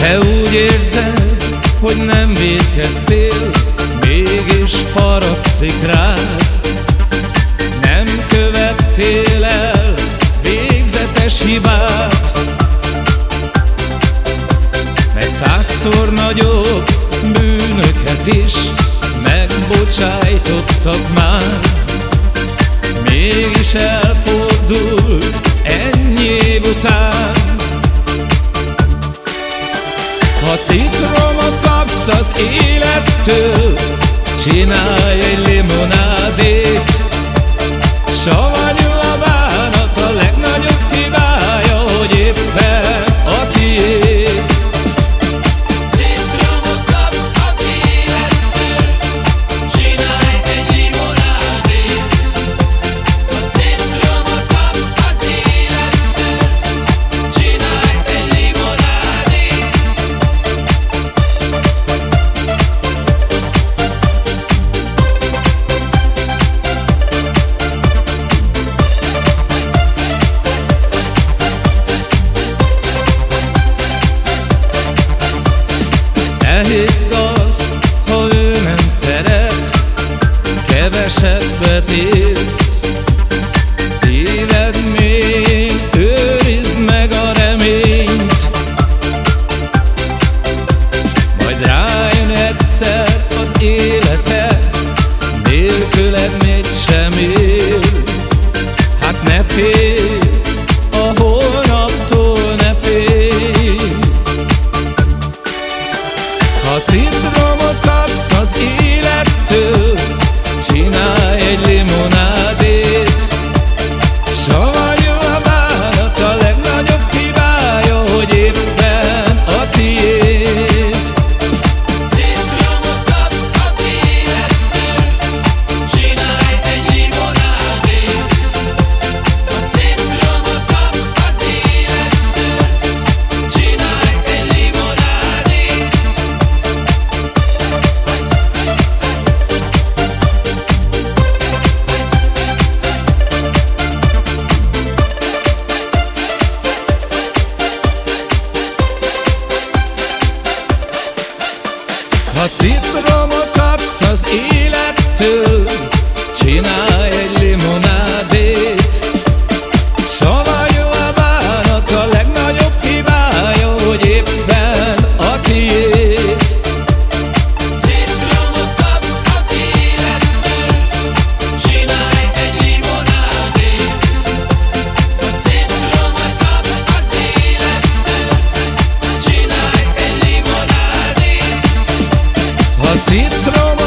Te úgy érzed, hogy nem védkeztél Mégis haragszik rád. Nem követtél el végzetes hibát. Mert százszor nagyobb bűnöket is Megbocsájtottak már. Mégis el ilettu Cinaye limunadi Nehéz az, ha ő nem szeret. Kevesebbet érsz Ha citromot kapsz az élet Sitt tron